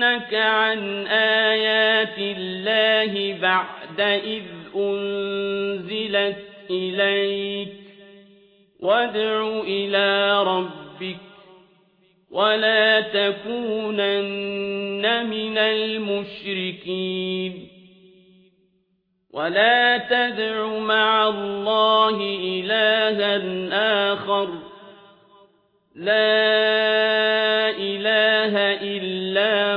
يصدنك عن آيات الله بعد إذ أنزلت إليك وادع إلى ربك ولا تكونن من المشركين ولا تدع مع الله إلها آخر لا